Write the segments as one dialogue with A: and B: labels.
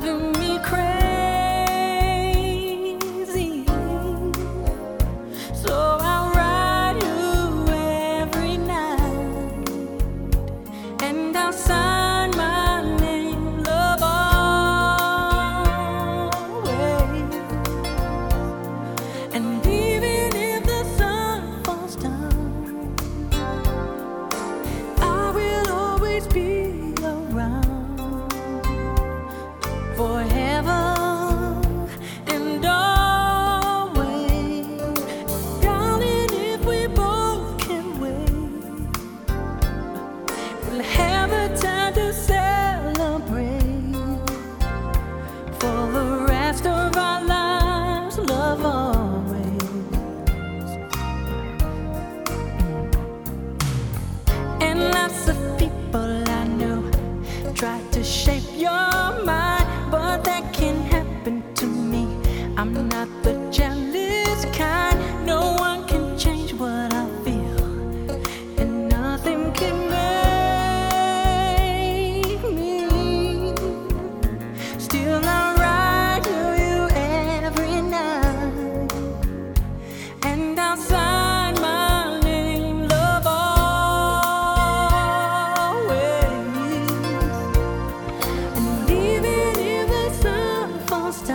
A: driving me. shape your mind, but that can happen to me. I'm not the jealous kind. No one can change what I feel, and nothing can make me. Still, I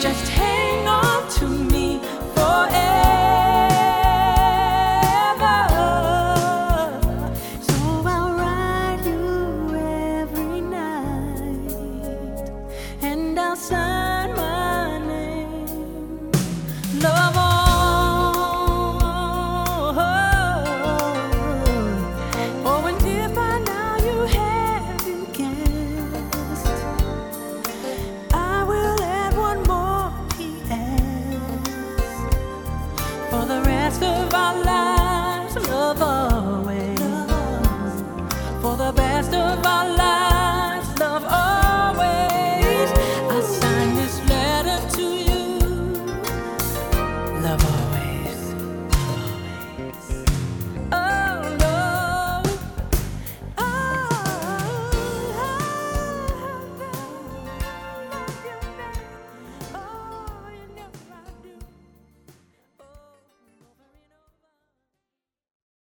A: just for the rest of our lives.